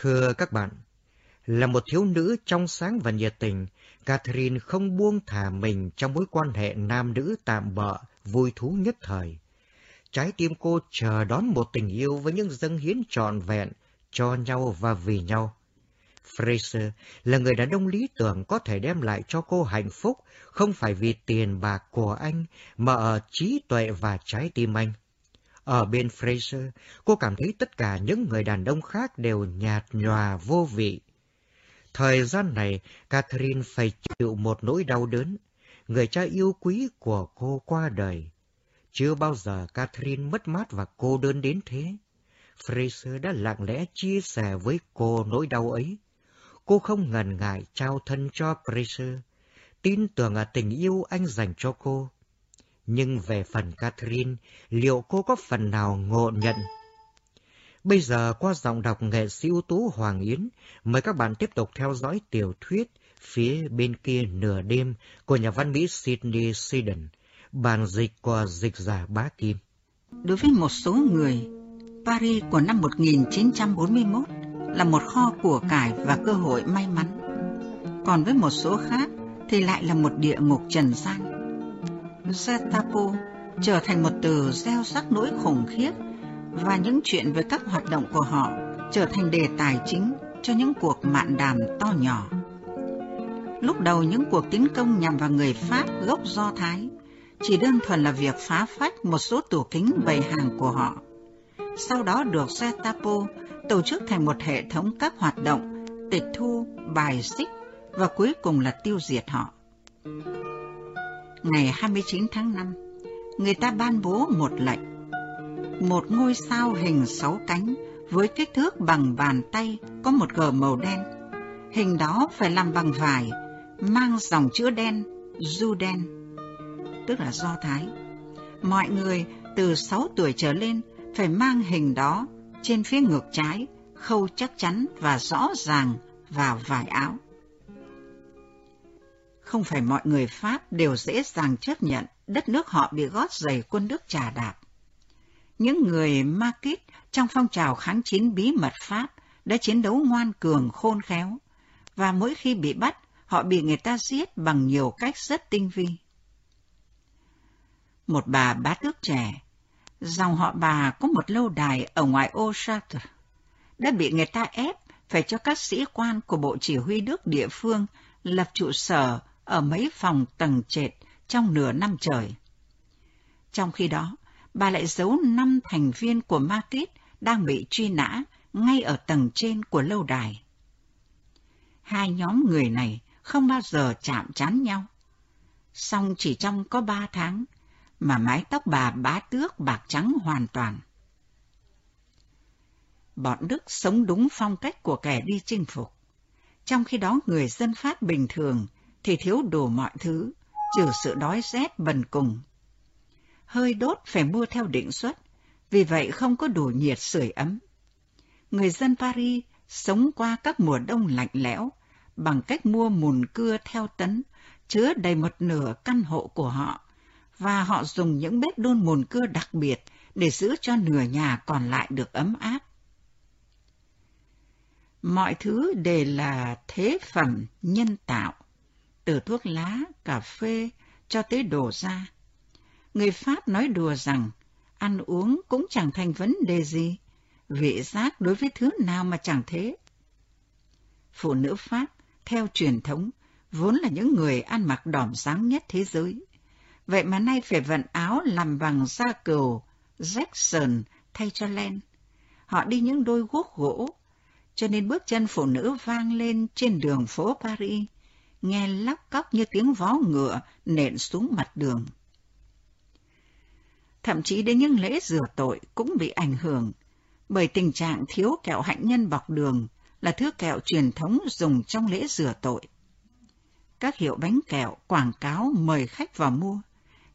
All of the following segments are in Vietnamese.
Thưa các bạn, là một thiếu nữ trong sáng và nhiệt tình, Catherine không buông thả mình trong mối quan hệ nam nữ tạm bợ, vui thú nhất thời. Trái tim cô chờ đón một tình yêu với những dâng hiến trọn vẹn cho nhau và vì nhau. Fraser là người đàn ông lý tưởng có thể đem lại cho cô hạnh phúc, không phải vì tiền bạc của anh, mà ở trí tuệ và trái tim anh. Ở bên Fraser, cô cảm thấy tất cả những người đàn ông khác đều nhạt nhòa vô vị. Thời gian này, Catherine phải chịu một nỗi đau đớn. Người cha yêu quý của cô qua đời. Chưa bao giờ Catherine mất mát và cô đơn đến thế. Fraser đã lặng lẽ chia sẻ với cô nỗi đau ấy. Cô không ngần ngại trao thân cho Fraser, tin tưởng ở tình yêu anh dành cho cô. Nhưng về phần Catherine, liệu cô có phần nào ngộ nhận? Bây giờ qua giọng đọc nghệ sĩ ưu tú Hoàng Yến, mời các bạn tiếp tục theo dõi tiểu thuyết Phía bên kia nửa đêm của nhà văn Mỹ Sidney Sheldon, bản dịch của dịch giả Bá Kim. Đối với một số người, Paris của năm 1941 là một kho của cải và cơ hội may mắn. Còn với một số khác thì lại là một địa ngục trần gian. Gestapo trở thành một từ gieo rắc nỗi khủng khiếp và những chuyện về các hoạt động của họ trở thành đề tài chính cho những cuộc mạn đàm to nhỏ. Lúc đầu những cuộc tiến công nhằm vào người Pháp gốc Do Thái chỉ đơn thuần là việc phá phách một số tủ kính bày hàng của họ. Sau đó được Gestapo tổ chức thành một hệ thống các hoạt động tịch thu, bài xích và cuối cùng là tiêu diệt họ. Ngày 29 tháng 5, người ta ban bố một lệnh. Một ngôi sao hình sáu cánh với kích thước bằng bàn tay có một gờ màu đen. Hình đó phải làm bằng vải, mang dòng chữ đen, du đen, tức là do thái. Mọi người từ 6 tuổi trở lên phải mang hình đó trên phía ngược trái, khâu chắc chắn và rõ ràng vào vải áo. Không phải mọi người Pháp đều dễ dàng chấp nhận đất nước họ bị gót giày quân Đức trà đạp. Những người Marquis trong phong trào kháng chiến bí mật Pháp đã chiến đấu ngoan cường khôn khéo, và mỗi khi bị bắt, họ bị người ta giết bằng nhiều cách rất tinh vi. Một bà bát tước trẻ Dòng họ bà có một lâu đài ở ngoài ô Chartres, đã bị người ta ép phải cho các sĩ quan của Bộ Chỉ huy Đức địa phương lập trụ sở ở mấy phòng tầng trệt trong nửa năm trời. Trong khi đó, bà lại giấu năm thành viên của Market đang bị truy nã ngay ở tầng trên của lâu đài. Hai nhóm người này không bao giờ chạm chán nhau. Song chỉ trong có ba tháng, mà mái tóc bà bá tước bạc trắng hoàn toàn. Bọn Đức sống đúng phong cách của kẻ đi chinh phục. Trong khi đó người dân Pháp bình thường thì thiếu đủ mọi thứ, trừ sự đói rét bần cùng. Hơi đốt phải mua theo định suất, vì vậy không có đủ nhiệt sưởi ấm. Người dân Paris sống qua các mùa đông lạnh lẽo bằng cách mua mùn cưa theo tấn, chứa đầy một nửa căn hộ của họ và họ dùng những bếp đun mùn cưa đặc biệt để giữ cho nửa nhà còn lại được ấm áp. Mọi thứ đều là thế phẩm nhân tạo, từ thuốc lá, cà phê cho tới đồ da. Người Pháp nói đùa rằng ăn uống cũng chẳng thành vấn đề gì, vị giác đối với thứ nào mà chẳng thế. Phụ nữ Pháp, theo truyền thống, vốn là những người ăn mặc đỏm dáng nhất thế giới vậy mà nay phải vận áo làm bằng da cừu, Jackson thay cho len. Họ đi những đôi guốc gỗ, cho nên bước chân phụ nữ vang lên trên đường phố Paris, nghe lóc cóc như tiếng vó ngựa nện xuống mặt đường. Thậm chí đến những lễ rửa tội cũng bị ảnh hưởng bởi tình trạng thiếu kẹo hạnh nhân bọc đường là thứ kẹo truyền thống dùng trong lễ rửa tội. Các hiệu bánh kẹo quảng cáo mời khách vào mua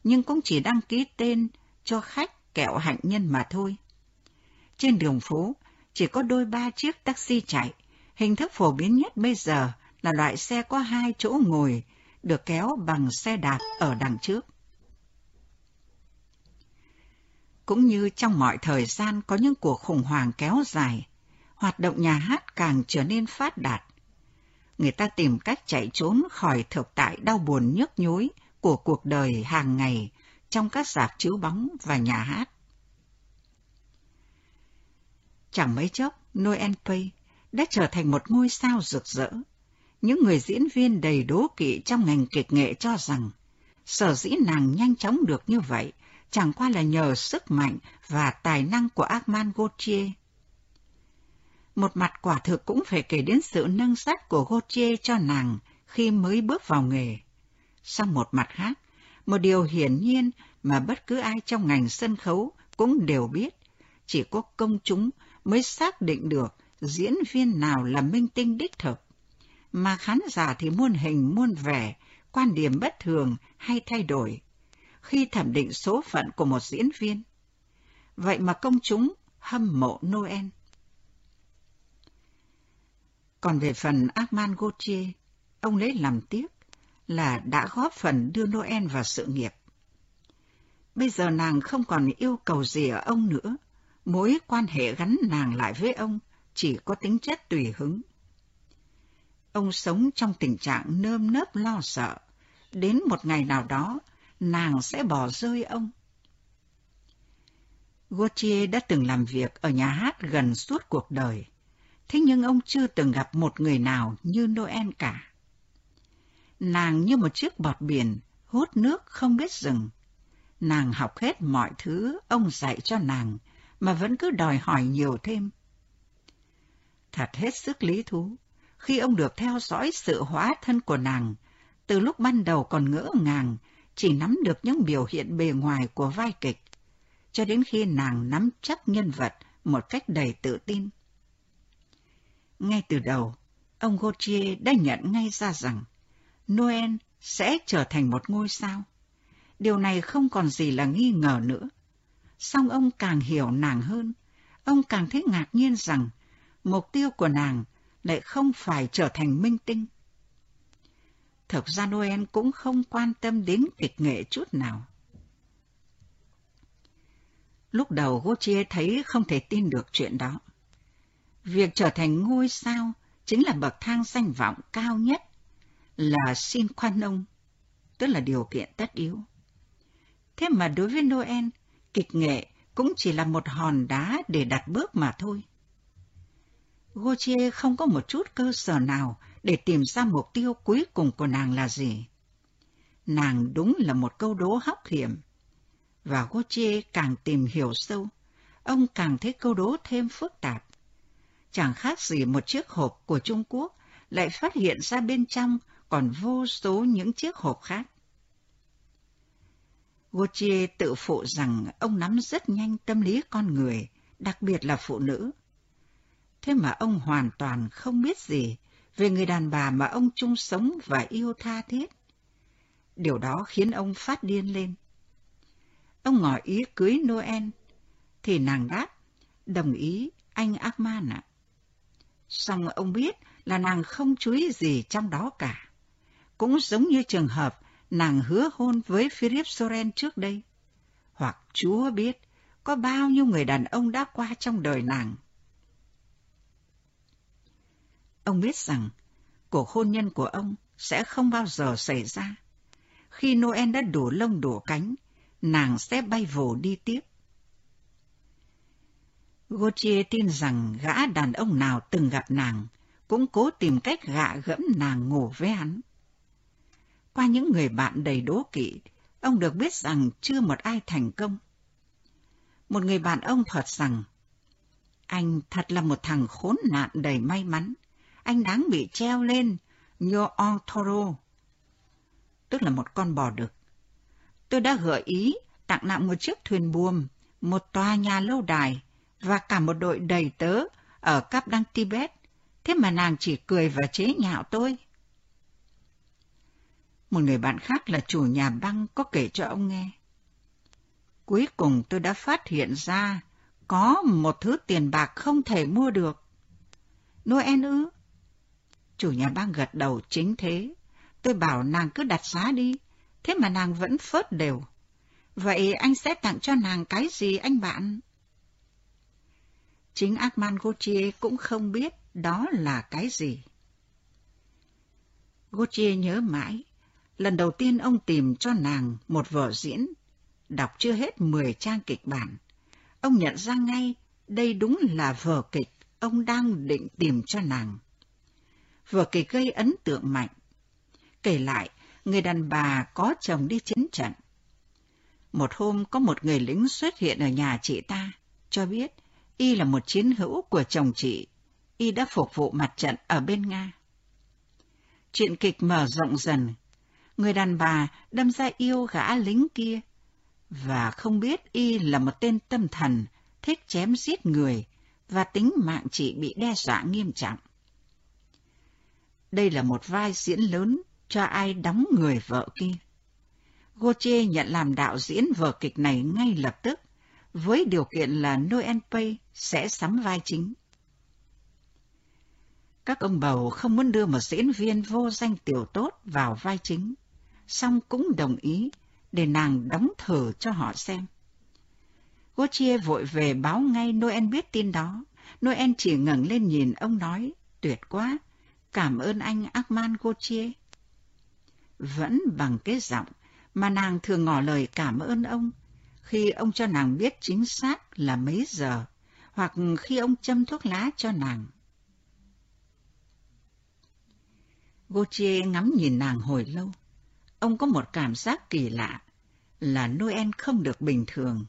nhưng cũng chỉ đăng ký tên cho khách kẹo hạnh nhân mà thôi. Trên đường phố, chỉ có đôi ba chiếc taxi chạy. Hình thức phổ biến nhất bây giờ là loại xe có hai chỗ ngồi, được kéo bằng xe đạp ở đằng trước. Cũng như trong mọi thời gian có những cuộc khủng hoảng kéo dài, hoạt động nhà hát càng trở nên phát đạt. Người ta tìm cách chạy trốn khỏi thực tại đau buồn nhức nhối của cuộc đời hàng ngày trong các dạp chiếu bóng và nhà hát. Chẳng mấy chốc, Noel Pay đã trở thành một ngôi sao rực rỡ. Những người diễn viên đầy đố kỵ trong ngành kịch nghệ cho rằng sở dĩ nàng nhanh chóng được như vậy chẳng qua là nhờ sức mạnh và tài năng của Armand Gauthier. Một mặt quả thực cũng phải kể đến sự nâng sách của Gauthier cho nàng khi mới bước vào nghề. Sau một mặt khác, một điều hiển nhiên mà bất cứ ai trong ngành sân khấu cũng đều biết, chỉ có công chúng mới xác định được diễn viên nào là minh tinh đích thực. Mà khán giả thì muôn hình muôn vẻ, quan điểm bất thường hay thay đổi khi thẩm định số phận của một diễn viên. Vậy mà công chúng hâm mộ Noel. Còn về phần Armand Gauthier, ông lấy làm tiếc là đã góp phần đưa Noel vào sự nghiệp. Bây giờ nàng không còn yêu cầu gì ở ông nữa, mối quan hệ gắn nàng lại với ông chỉ có tính chất tùy hứng. Ông sống trong tình trạng nơm nớp lo sợ, đến một ngày nào đó nàng sẽ bỏ rơi ông. Gautier đã từng làm việc ở nhà hát gần suốt cuộc đời, thế nhưng ông chưa từng gặp một người nào như Noel cả. Nàng như một chiếc bọt biển, hút nước không biết dừng. Nàng học hết mọi thứ ông dạy cho nàng, mà vẫn cứ đòi hỏi nhiều thêm. Thật hết sức lý thú, khi ông được theo dõi sự hóa thân của nàng, từ lúc ban đầu còn ngỡ ngàng, chỉ nắm được những biểu hiện bề ngoài của vai kịch, cho đến khi nàng nắm chắc nhân vật một cách đầy tự tin. Ngay từ đầu, ông Gauthier đã nhận ngay ra rằng Noel sẽ trở thành một ngôi sao. Điều này không còn gì là nghi ngờ nữa. Song ông càng hiểu nàng hơn, ông càng thấy ngạc nhiên rằng mục tiêu của nàng lại không phải trở thành minh tinh. Thực ra Noel cũng không quan tâm đến kịch nghệ chút nào. Lúc đầu Gautier thấy không thể tin được chuyện đó. Việc trở thành ngôi sao chính là bậc thang danh vọng cao nhất, là xin khoan ông, tức là điều kiện tất yếu. Thế mà đối với Noel, kịch nghệ cũng chỉ là một hòn đá để đặt bước mà thôi. Gautier không có một chút cơ sở nào để tìm ra mục tiêu cuối cùng của nàng là gì. Nàng đúng là một câu đố hóc hiểm. Và Gautier càng tìm hiểu sâu, ông càng thấy câu đố thêm phức tạp. Chẳng khác gì một chiếc hộp của Trung Quốc lại phát hiện ra bên trong còn vô số những chiếc hộp khác. Gautier tự phụ rằng ông nắm rất nhanh tâm lý con người, đặc biệt là phụ nữ. Thế mà ông hoàn toàn không biết gì về người đàn bà mà ông chung sống và yêu tha thiết. Điều đó khiến ông phát điên lên. Ông ngỏ ý cưới Noel, thì nàng đáp, đồng ý anh Ackman ạ. Xong ông biết là nàng không chú ý gì trong đó cả. Cũng giống như trường hợp nàng hứa hôn với Philip Soren trước đây. Hoặc Chúa biết có bao nhiêu người đàn ông đã qua trong đời nàng. Ông biết rằng cuộc hôn nhân của ông sẽ không bao giờ xảy ra. Khi Noel đã đủ lông đủ cánh, nàng sẽ bay vồ đi tiếp. Gautier tin rằng gã đàn ông nào từng gặp nàng cũng cố tìm cách gạ gẫm nàng ngủ với hắn. Qua những người bạn đầy đố kỵ, ông được biết rằng chưa một ai thành công. Một người bạn ông thuật rằng, anh thật là một thằng khốn nạn đầy may mắn, anh đáng bị treo lên như on toro, tức là một con bò đực. Tôi đã gợi ý tặng nặng một chiếc thuyền buồm, một tòa nhà lâu đài và cả một đội đầy tớ ở cấp Đăng Tibet, thế mà nàng chỉ cười và chế nhạo tôi. Một người bạn khác là chủ nhà băng có kể cho ông nghe. Cuối cùng tôi đã phát hiện ra có một thứ tiền bạc không thể mua được. Noel ư? Chủ nhà băng gật đầu chính thế. Tôi bảo nàng cứ đặt giá đi, thế mà nàng vẫn phớt đều. Vậy anh sẽ tặng cho nàng cái gì anh bạn? chính Armand Gauthier cũng không biết đó là cái gì. Gauthier nhớ mãi, lần đầu tiên ông tìm cho nàng một vở diễn, đọc chưa hết 10 trang kịch bản. Ông nhận ra ngay đây đúng là vở kịch ông đang định tìm cho nàng vừa kể gây ấn tượng mạnh. Kể lại, người đàn bà có chồng đi chiến trận. Một hôm có một người lính xuất hiện ở nhà chị ta, cho biết y là một chiến hữu của chồng chị. Y đã phục vụ mặt trận ở bên Nga. Chuyện kịch mở rộng dần. Người đàn bà đâm ra yêu gã lính kia và không biết y là một tên tâm thần thích chém giết người và tính mạng chị bị đe dọa nghiêm trọng. Đây là một vai diễn lớn cho ai đóng người vợ kia. Gauthier nhận làm đạo diễn vở kịch này ngay lập tức, với điều kiện là Noel Pay sẽ sắm vai chính. Các ông bầu không muốn đưa một diễn viên vô danh tiểu tốt vào vai chính, song cũng đồng ý để nàng đóng thử cho họ xem. Gauthier vội về báo ngay Noel biết tin đó. Noel chỉ ngẩng lên nhìn ông nói, tuyệt quá, cảm ơn anh Armand Gauthier. Vẫn bằng cái giọng mà nàng thường ngỏ lời cảm ơn ông khi ông cho nàng biết chính xác là mấy giờ, hoặc khi ông châm thuốc lá cho nàng. Gauthier ngắm nhìn nàng hồi lâu. Ông có một cảm giác kỳ lạ là Noel không được bình thường,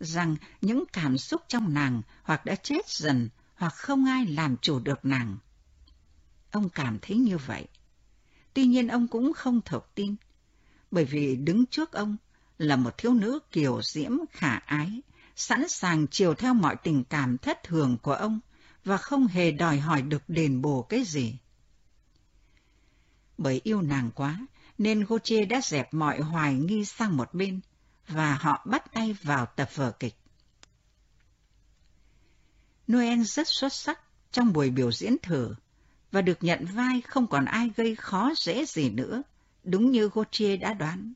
rằng những cảm xúc trong nàng hoặc đã chết dần hoặc không ai làm chủ được nàng. Ông cảm thấy như vậy. Tuy nhiên ông cũng không thực tin, bởi vì đứng trước ông là một thiếu nữ kiều diễm khả ái, sẵn sàng chiều theo mọi tình cảm thất thường của ông và không hề đòi hỏi được đền bù cái gì. Bởi yêu nàng quá, nên Gauthier đã dẹp mọi hoài nghi sang một bên, và họ bắt tay vào tập vở kịch. Noel rất xuất sắc trong buổi biểu diễn thử, và được nhận vai không còn ai gây khó dễ gì nữa, đúng như Gautier đã đoán.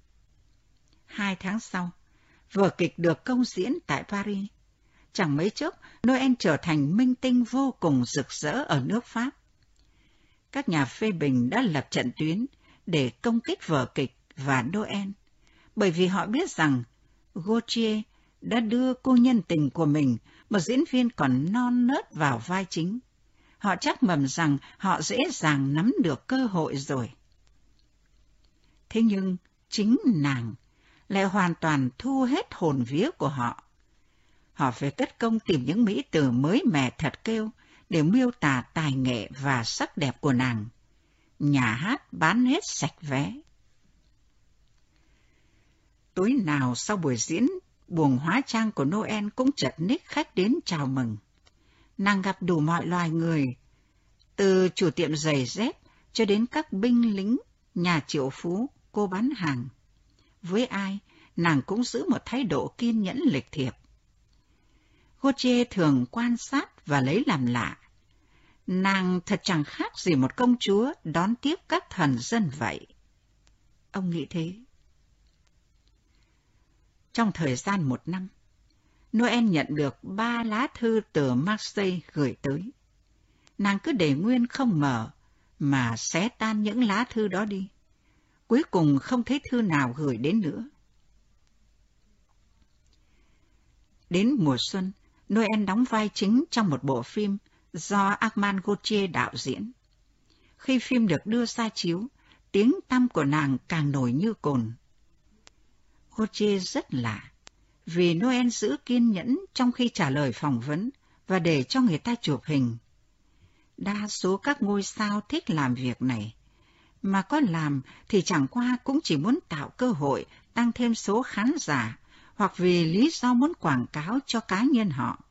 Hai tháng sau, vở kịch được công diễn tại Paris. Chẳng mấy chốc, Noel trở thành minh tinh vô cùng rực rỡ ở nước Pháp. Các nhà phê bình đã lập trận tuyến để công kích vở kịch và Noel, bởi vì họ biết rằng Gautier đã đưa cô nhân tình của mình, một diễn viên còn non nớt vào vai chính. Họ chắc mầm rằng họ dễ dàng nắm được cơ hội rồi. Thế nhưng, chính nàng lại hoàn toàn thu hết hồn vía của họ. Họ phải tất công tìm những mỹ từ mới mẻ thật kêu để miêu tả tài nghệ và sắc đẹp của nàng. Nhà hát bán hết sạch vé. Tối nào sau buổi diễn, buồng hóa trang của Noel cũng chật ních khách đến chào mừng. Nàng gặp đủ mọi loài người, từ chủ tiệm giày dép cho đến các binh lính, nhà triệu phú, cô bán hàng. Với ai, nàng cũng giữ một thái độ kiên nhẫn lịch thiệp. Gautier thường quan sát và lấy làm lạ. Nàng thật chẳng khác gì một công chúa đón tiếp các thần dân vậy. Ông nghĩ thế. Trong thời gian một năm, Noel nhận được ba lá thư từ Marseille gửi tới. Nàng cứ để nguyên không mở, mà xé tan những lá thư đó đi. Cuối cùng không thấy thư nào gửi đến nữa. Đến mùa xuân, Noel đóng vai chính trong một bộ phim do Armand Gauthier đạo diễn. Khi phim được đưa ra chiếu, tiếng tăm của nàng càng nổi như cồn. Gauthier rất lạ, vì Noel giữ kiên nhẫn trong khi trả lời phỏng vấn và để cho người ta chụp hình. Đa số các ngôi sao thích làm việc này, mà có làm thì chẳng qua cũng chỉ muốn tạo cơ hội tăng thêm số khán giả hoặc vì lý do muốn quảng cáo cho cá nhân họ.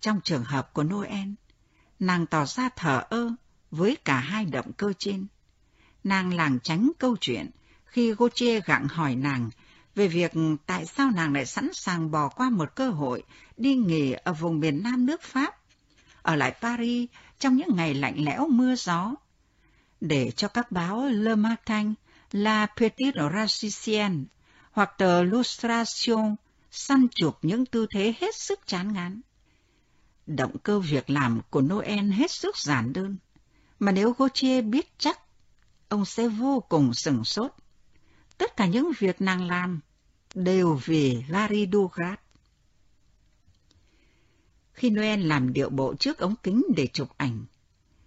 Trong trường hợp của Noel, nàng tỏ ra thờ ơ với cả hai động cơ trên. Nàng làng tránh câu chuyện khi Gauthier gặng hỏi nàng về việc tại sao nàng lại sẵn sàng bỏ qua một cơ hội đi nghỉ ở vùng miền Nam nước Pháp, ở lại Paris trong những ngày lạnh lẽo mưa gió, để cho các báo Le Matin, La Petite Racicienne hoặc tờ Lustration săn chụp những tư thế hết sức chán ngán Động cơ việc làm của Noel hết sức giản đơn, mà nếu Gauthier biết chắc, ông sẽ vô cùng sừng sốt. Tất cả những việc nàng làm đều vì Larry Dugard. Khi Noel làm điệu bộ trước ống kính để chụp ảnh,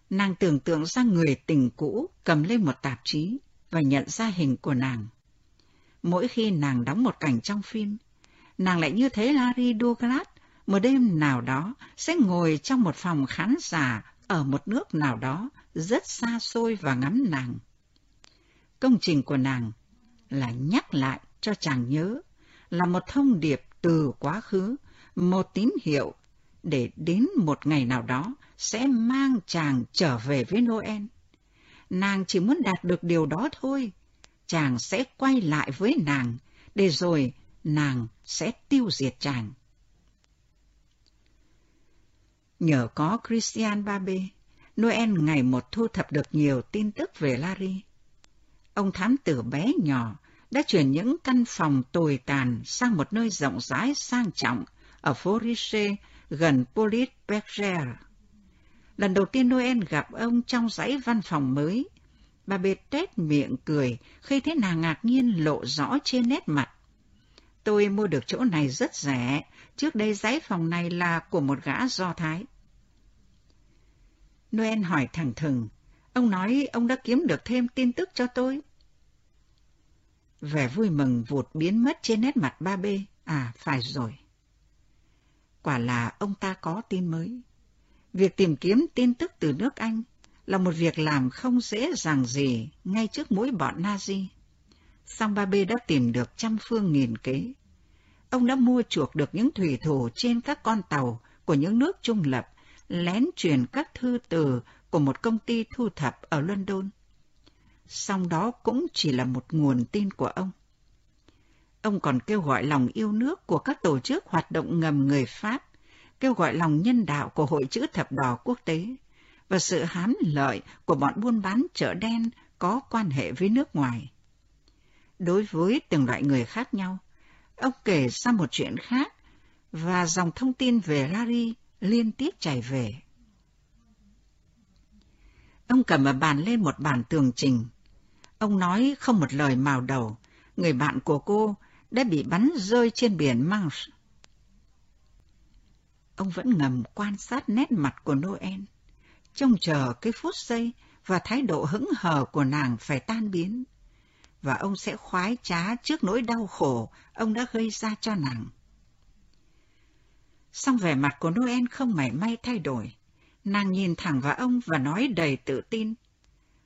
nàng tưởng tượng ra người tình cũ cầm lên một tạp chí và nhận ra hình của nàng. Mỗi khi nàng đóng một cảnh trong phim, nàng lại như thế Larry Douglas một đêm nào đó sẽ ngồi trong một phòng khán giả ở một nước nào đó rất xa xôi và ngắm nàng. Công trình của nàng là nhắc lại cho chàng nhớ, là một thông điệp từ quá khứ, một tín hiệu để đến một ngày nào đó sẽ mang chàng trở về với Noel. Nàng chỉ muốn đạt được điều đó thôi. Chàng sẽ quay lại với nàng, để rồi nàng sẽ tiêu diệt chàng. Nhờ có Christian Babe, Noel ngày một thu thập được nhiều tin tức về Larry. Ông thám tử bé nhỏ đã chuyển những căn phòng tồi tàn sang một nơi rộng rãi sang trọng ở phố Riche gần Polis Berger. Lần đầu tiên Noel gặp ông trong dãy văn phòng mới, bà bệt tét miệng cười khi thấy nàng ngạc nhiên lộ rõ trên nét mặt. Tôi mua được chỗ này rất rẻ, trước đây dãy phòng này là của một gã Do Thái. Noel hỏi thẳng thừng, ông nói ông đã kiếm được thêm tin tức cho tôi. Vẻ vui mừng vụt biến mất trên nét mặt ba bê. À, phải rồi. Quả là ông ta có tin mới. Việc tìm kiếm tin tức từ nước Anh là một việc làm không dễ dàng gì ngay trước mũi bọn Nazi. Song ba bê đã tìm được trăm phương nghìn kế. Ông đã mua chuộc được những thủy thủ trên các con tàu của những nước trung lập, lén truyền các thư từ của một công ty thu thập ở London song đó cũng chỉ là một nguồn tin của ông. Ông còn kêu gọi lòng yêu nước của các tổ chức hoạt động ngầm người Pháp, kêu gọi lòng nhân đạo của Hội chữ thập đỏ quốc tế và sự hám lợi của bọn buôn bán chợ đen có quan hệ với nước ngoài. Đối với từng loại người khác nhau, ông kể ra một chuyện khác và dòng thông tin về Larry liên tiếp chảy về. Ông cầm ở bàn lên một bản tường trình. Ông nói không một lời màu đầu, người bạn của cô đã bị bắn rơi trên biển Mars Ông vẫn ngầm quan sát nét mặt của Noel, trông chờ cái phút giây và thái độ hững hờ của nàng phải tan biến. Và ông sẽ khoái trá trước nỗi đau khổ ông đã gây ra cho nàng. Song vẻ mặt của Noel không mảy may thay đổi. Nàng nhìn thẳng vào ông và nói đầy tự tin.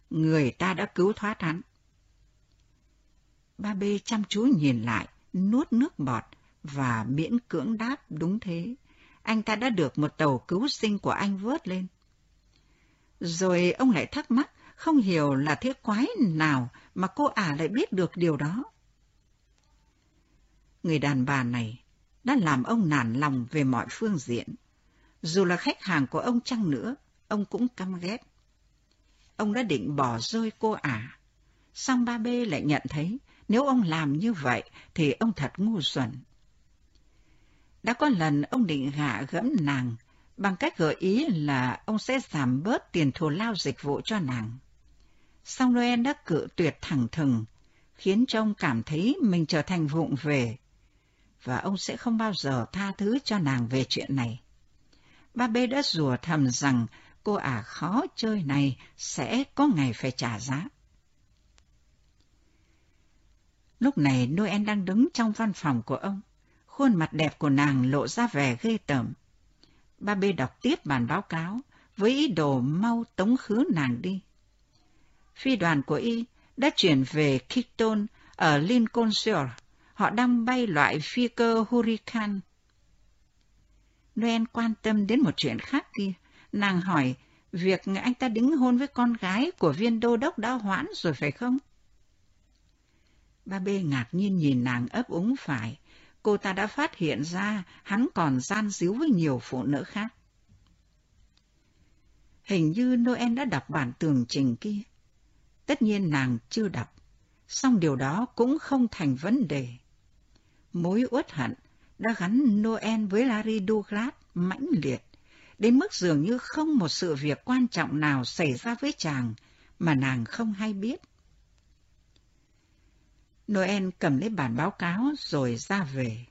Người ta đã cứu thoát hắn. Ba bê chăm chú nhìn lại, nuốt nước bọt và miễn cưỡng đáp đúng thế. Anh ta đã được một tàu cứu sinh của anh vớt lên. Rồi ông lại thắc mắc, không hiểu là thế quái nào mà cô ả lại biết được điều đó. Người đàn bà này đã làm ông nản lòng về mọi phương diện. Dù là khách hàng của ông chăng nữa, ông cũng căm ghét. Ông đã định bỏ rơi cô ả. Xong ba bê lại nhận thấy nếu ông làm như vậy thì ông thật ngu xuẩn. Đã có lần ông định gạ gẫm nàng bằng cách gợi ý là ông sẽ giảm bớt tiền thù lao dịch vụ cho nàng. Song Noel đã cự tuyệt thẳng thừng, khiến cho ông cảm thấy mình trở thành vụng về, và ông sẽ không bao giờ tha thứ cho nàng về chuyện này. Ba bê đã rủa thầm rằng cô ả khó chơi này sẽ có ngày phải trả giá. Lúc này Noel đang đứng trong văn phòng của ông. Khuôn mặt đẹp của nàng lộ ra vẻ ghê tởm. Ba B đọc tiếp bản báo cáo với ý đồ mau tống khứ nàng đi. Phi đoàn của y đã chuyển về Kiton ở Lincolnshire. Họ đang bay loại phi cơ Hurricane. Noel quan tâm đến một chuyện khác kia. Nàng hỏi, việc anh ta đính hôn với con gái của viên đô đốc đã hoãn rồi phải không? Ba bê ngạc nhiên nhìn nàng ấp úng phải. Cô ta đã phát hiện ra hắn còn gian díu với nhiều phụ nữ khác. Hình như Noel đã đọc bản tường trình kia. Tất nhiên nàng chưa đọc, song điều đó cũng không thành vấn đề. Mối uất hận đã gắn Noel với Larry Douglas mãnh liệt, đến mức dường như không một sự việc quan trọng nào xảy ra với chàng mà nàng không hay biết. Noel cầm lấy bản báo cáo rồi ra về.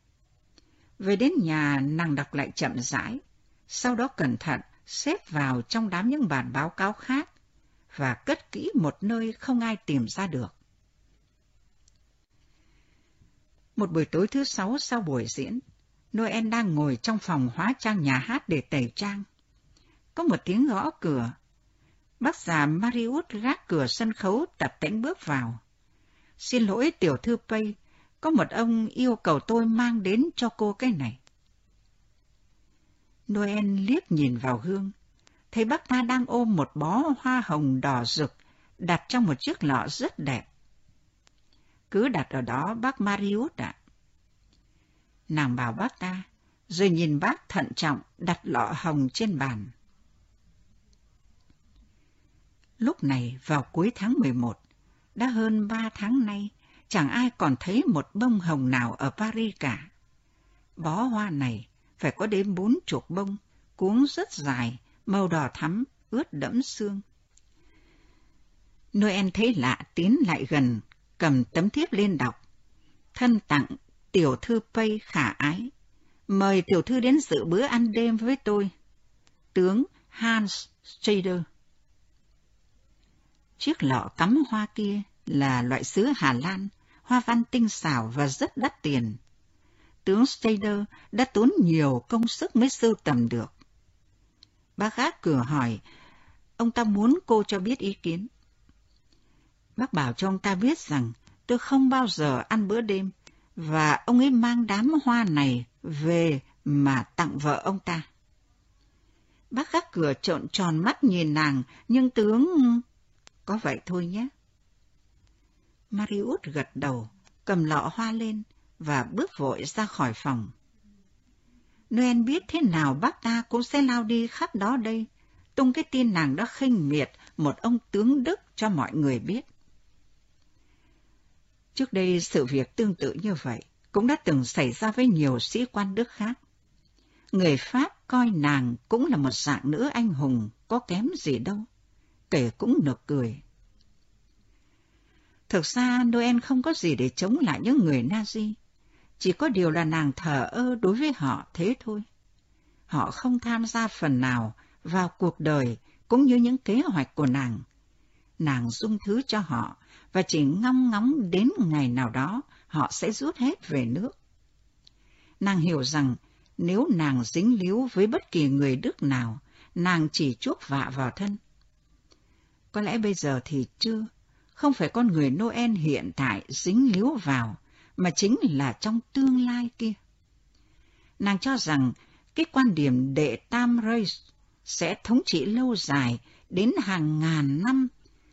Về đến nhà, nàng đọc lại chậm rãi, sau đó cẩn thận xếp vào trong đám những bản báo cáo khác và cất kỹ một nơi không ai tìm ra được. Một buổi tối thứ sáu sau buổi diễn, Noel đang ngồi trong phòng hóa trang nhà hát để tẩy trang. Có một tiếng gõ cửa. Bác già Marius gác cửa sân khấu tập tễnh bước vào. Xin lỗi tiểu thư Pay, có một ông yêu cầu tôi mang đến cho cô cái này. Noel liếc nhìn vào gương, thấy bác ta đang ôm một bó hoa hồng đỏ rực đặt trong một chiếc lọ rất đẹp. Cứ đặt ở đó bác Marius ạ. Nàng bảo bác ta, rồi nhìn bác thận trọng đặt lọ hồng trên bàn. Lúc này vào cuối tháng 11, đã hơn ba tháng nay, chẳng ai còn thấy một bông hồng nào ở Paris cả. Bó hoa này phải có đến bốn chục bông, cuống rất dài, màu đỏ thắm, ướt đẫm xương. Noel thấy lạ tiến lại gần, cầm tấm thiếp lên đọc. Thân tặng tiểu thư Pây khả ái. Mời tiểu thư đến dự bữa ăn đêm với tôi. Tướng Hans Strader. Chiếc lọ cắm hoa kia là loại sứ Hà Lan, hoa văn tinh xảo và rất đắt tiền. Tướng Stader đã tốn nhiều công sức mới sưu tầm được. Bác gác cửa hỏi, ông ta muốn cô cho biết ý kiến. Bác bảo cho ông ta biết rằng tôi không bao giờ ăn bữa đêm, và ông ấy mang đám hoa này về mà tặng vợ ông ta. Bác gác cửa trộn tròn mắt nhìn nàng, nhưng tướng... Có vậy thôi nhé. Marius gật đầu, cầm lọ hoa lên và bước vội ra khỏi phòng. Noel biết thế nào bác ta cũng sẽ lao đi khắp đó đây, tung cái tin nàng đã khinh miệt một ông tướng Đức cho mọi người biết. Trước đây sự việc tương tự như vậy cũng đã từng xảy ra với nhiều sĩ quan Đức khác. Người Pháp coi nàng cũng là một dạng nữ anh hùng, có kém gì đâu, kể cũng nực cười. Thực ra Noel không có gì để chống lại những người Nazi, chỉ có điều là nàng thờ ơ đối với họ thế thôi. Họ không tham gia phần nào vào cuộc đời cũng như những kế hoạch của nàng. Nàng dung thứ cho họ và chỉ ngóng ngóng đến ngày nào đó họ sẽ rút hết về nước. Nàng hiểu rằng nếu nàng dính líu với bất kỳ người Đức nào, nàng chỉ chuốc vạ vào thân. Có lẽ bây giờ thì chưa, không phải con người Noel hiện tại dính líu vào, mà chính là trong tương lai kia. Nàng cho rằng cái quan điểm đệ tam race sẽ thống trị lâu dài đến hàng ngàn năm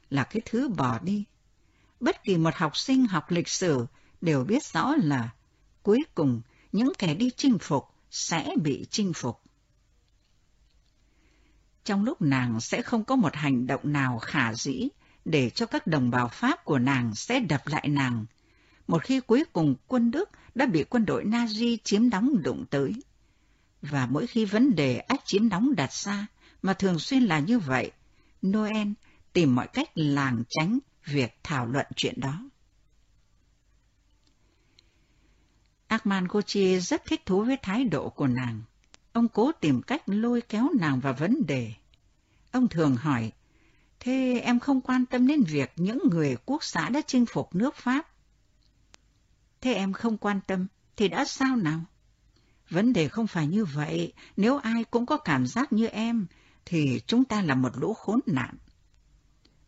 là cái thứ bỏ đi bất kỳ một học sinh học lịch sử đều biết rõ là cuối cùng những kẻ đi chinh phục sẽ bị chinh phục. Trong lúc nàng sẽ không có một hành động nào khả dĩ để cho các đồng bào Pháp của nàng sẽ đập lại nàng, một khi cuối cùng quân Đức đã bị quân đội Nazi chiếm đóng đụng tới. Và mỗi khi vấn đề ách chiếm đóng đặt ra, mà thường xuyên là như vậy, Noel tìm mọi cách làng tránh việc thảo luận chuyện đó. Armand Gauthier rất thích thú với thái độ của nàng. Ông cố tìm cách lôi kéo nàng vào vấn đề. Ông thường hỏi, thế em không quan tâm đến việc những người quốc xã đã chinh phục nước Pháp? Thế em không quan tâm, thì đã sao nào? Vấn đề không phải như vậy, nếu ai cũng có cảm giác như em, thì chúng ta là một lũ khốn nạn.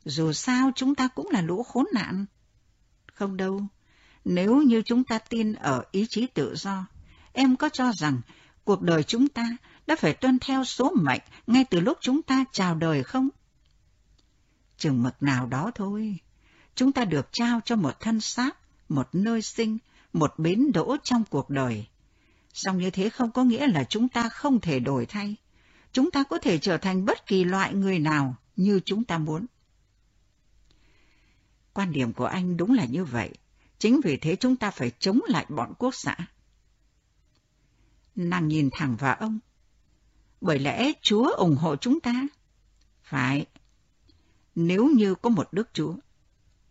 Dù sao chúng ta cũng là lũ khốn nạn. Không đâu, nếu như chúng ta tin ở ý chí tự do, em có cho rằng cuộc đời chúng ta đã phải tuân theo số mệnh ngay từ lúc chúng ta chào đời không? Chừng mực nào đó thôi, chúng ta được trao cho một thân xác, một nơi sinh, một bến đỗ trong cuộc đời. Song như thế không có nghĩa là chúng ta không thể đổi thay. Chúng ta có thể trở thành bất kỳ loại người nào như chúng ta muốn. Quan điểm của anh đúng là như vậy. Chính vì thế chúng ta phải chống lại bọn quốc xã. Nàng nhìn thẳng vào ông. Bởi lẽ Chúa ủng hộ chúng ta? Phải. Nếu như có một Đức Chúa,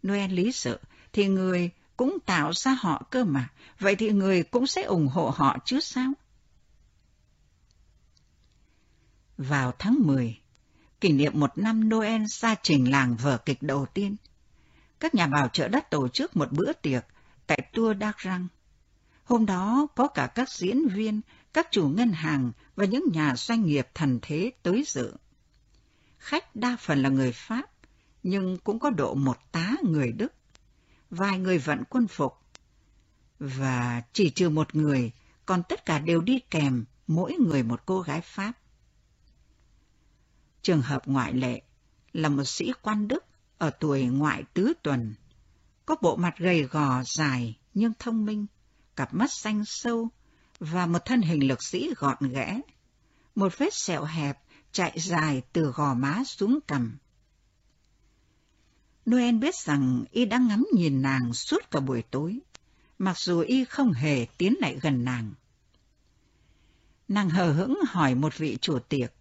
Noel lý sự, thì người cũng tạo ra họ cơ mà. Vậy thì người cũng sẽ ủng hộ họ chứ sao? Vào tháng 10, kỷ niệm một năm Noel ra trình làng vở kịch đầu tiên, các nhà bảo trợ đất tổ chức một bữa tiệc tại Tua Đắc Răng. Hôm đó có cả các diễn viên, các chủ ngân hàng và những nhà doanh nghiệp thần thế tới dự. Khách đa phần là người Pháp, nhưng cũng có độ một tá người Đức, vài người vận quân phục. Và chỉ trừ một người, còn tất cả đều đi kèm, mỗi người một cô gái Pháp. Trường hợp ngoại lệ là một sĩ quan Đức ở tuổi ngoại tứ tuần, có bộ mặt gầy gò dài nhưng thông minh, cặp mắt xanh sâu và một thân hình lực sĩ gọn ghẽ. Một vết sẹo hẹp chạy dài từ gò má xuống cằm. Noel biết rằng y đang ngắm nhìn nàng suốt cả buổi tối, mặc dù y không hề tiến lại gần nàng. Nàng hờ hững hỏi một vị chủ tiệc,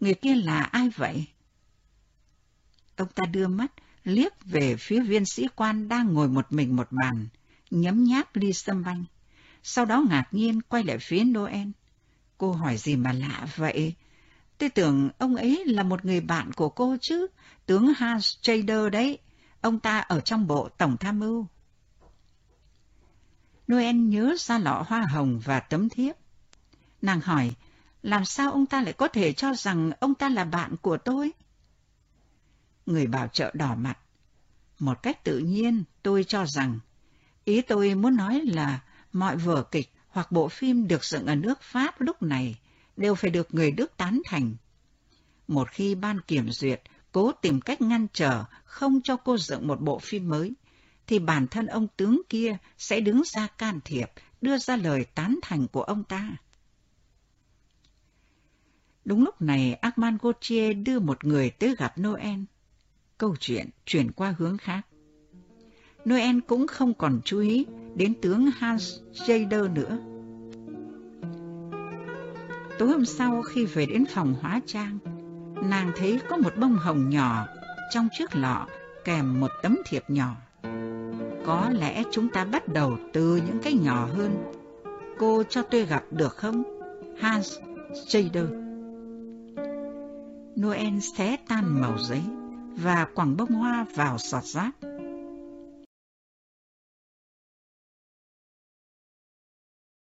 người kia là ai vậy? Ông ta đưa mắt, liếc về phía viên sĩ quan đang ngồi một mình một bàn, nhấm nháp ly sâm banh. Sau đó ngạc nhiên quay lại phía Noel. Cô hỏi gì mà lạ vậy? Tôi tưởng ông ấy là một người bạn của cô chứ, tướng Hans Trader đấy. Ông ta ở trong bộ tổng tham mưu. Noel nhớ ra lọ hoa hồng và tấm thiếp. Nàng hỏi, làm sao ông ta lại có thể cho rằng ông ta là bạn của tôi? Người bảo trợ đỏ mặt. Một cách tự nhiên, tôi cho rằng, ý tôi muốn nói là mọi vở kịch hoặc bộ phim được dựng ở nước Pháp lúc này đều phải được người Đức tán thành. Một khi ban kiểm duyệt cố tìm cách ngăn trở không cho cô dựng một bộ phim mới, thì bản thân ông tướng kia sẽ đứng ra can thiệp, đưa ra lời tán thành của ông ta. Đúng lúc này, Armand Gauthier đưa một người tới gặp Noel. Câu chuyện chuyển qua hướng khác. Noel cũng không còn chú ý đến tướng Hans Jader nữa. Tối hôm sau khi về đến phòng hóa trang, nàng thấy có một bông hồng nhỏ trong chiếc lọ kèm một tấm thiệp nhỏ. Có lẽ chúng ta bắt đầu từ những cái nhỏ hơn. Cô cho tôi gặp được không? Hans Jader. Noel xé tan màu giấy và quẳng bông hoa vào sọt rác.